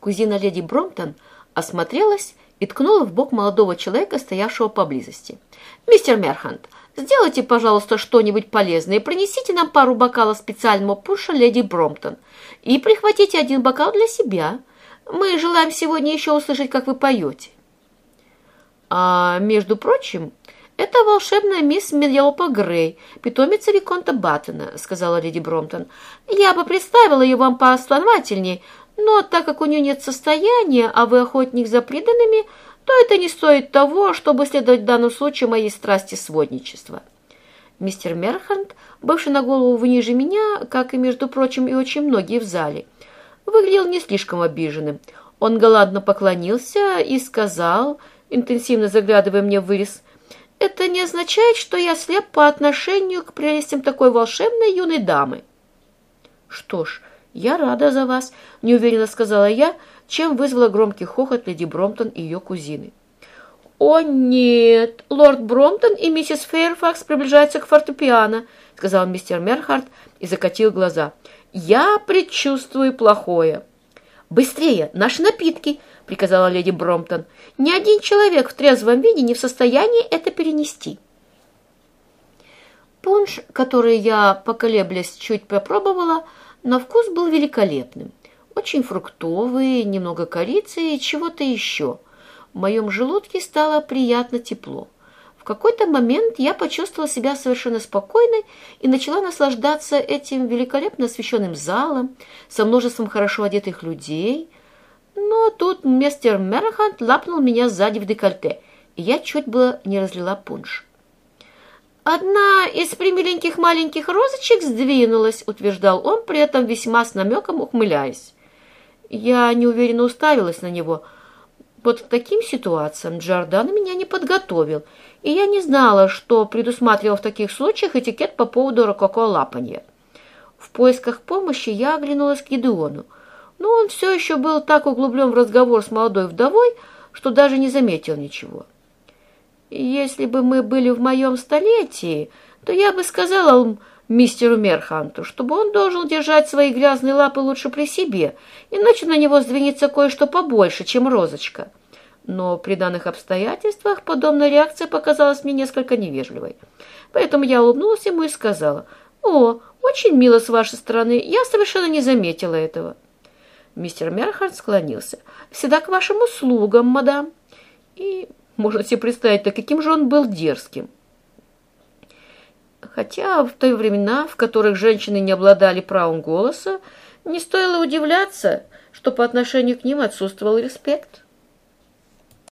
Кузина леди Бромтон осмотрелась и ткнула в бок молодого человека, стоявшего поблизости. «Мистер Мерхант, сделайте, пожалуйста, что-нибудь полезное и принесите нам пару бокалов специального пуша леди Бромтон. И прихватите один бокал для себя. Мы желаем сегодня еще услышать, как вы поете». «А, между прочим, это волшебная мисс Миллиопа Грей, питомица Виконта Баттона», — сказала леди Бромтон. «Я бы представила ее вам поосновательней, но так как у нее нет состояния, а вы охотник за преданными, то это не стоит того, чтобы следовать в данном случае моей страсти сводничества. Мистер Мерхант, бывший на голову ниже меня, как и, между прочим, и очень многие в зале, выглядел не слишком обиженным. Он галантно поклонился и сказал, интенсивно заглядывая мне в вырез, «Это не означает, что я слеп по отношению к прелестям такой волшебной юной дамы». Что ж, «Я рада за вас», — неуверенно сказала я, чем вызвала громкий хохот леди Бромтон и ее кузины. «О, нет! Лорд Бромтон и миссис Фейрфакс приближаются к фортепиано», — сказал мистер Мерхард и закатил глаза. «Я предчувствую плохое». «Быстрее! Наши напитки!» — приказала леди Бромтон. «Ни один человек в трезвом виде не в состоянии это перенести». Пунш, который я, поколеблясь, чуть попробовала, — на вкус был великолепным. Очень фруктовый, немного корицы и чего-то еще. В моем желудке стало приятно тепло. В какой-то момент я почувствовала себя совершенно спокойной и начала наслаждаться этим великолепно освещенным залом со множеством хорошо одетых людей. Но тут мистер Мерхант лапнул меня сзади в декольте, и я чуть было не разлила пунш. «Одна из примиленьких маленьких розочек сдвинулась», — утверждал он, при этом весьма с намеком ухмыляясь. Я неуверенно уставилась на него. Вот к таким ситуациям Джордан меня не подготовил, и я не знала, что предусматривал в таких случаях этикет по поводу рококо лапанья. В поисках помощи я оглянулась к Гедеону, но он все еще был так углублен в разговор с молодой вдовой, что даже не заметил ничего. Если бы мы были в моем столетии, то я бы сказала мистеру Мерханту, чтобы он должен держать свои грязные лапы лучше при себе, иначе на него сдвинется кое-что побольше, чем розочка. Но при данных обстоятельствах подобная реакция показалась мне несколько невежливой. Поэтому я улыбнулась ему и сказала, «О, очень мило с вашей стороны, я совершенно не заметила этого». Мистер Мерхант склонился. «Всегда к вашим услугам, мадам». И можно себе представить, то каким же он был дерзким. Хотя в те времена, в которых женщины не обладали правом голоса, не стоило удивляться, что по отношению к ним отсутствовал респект.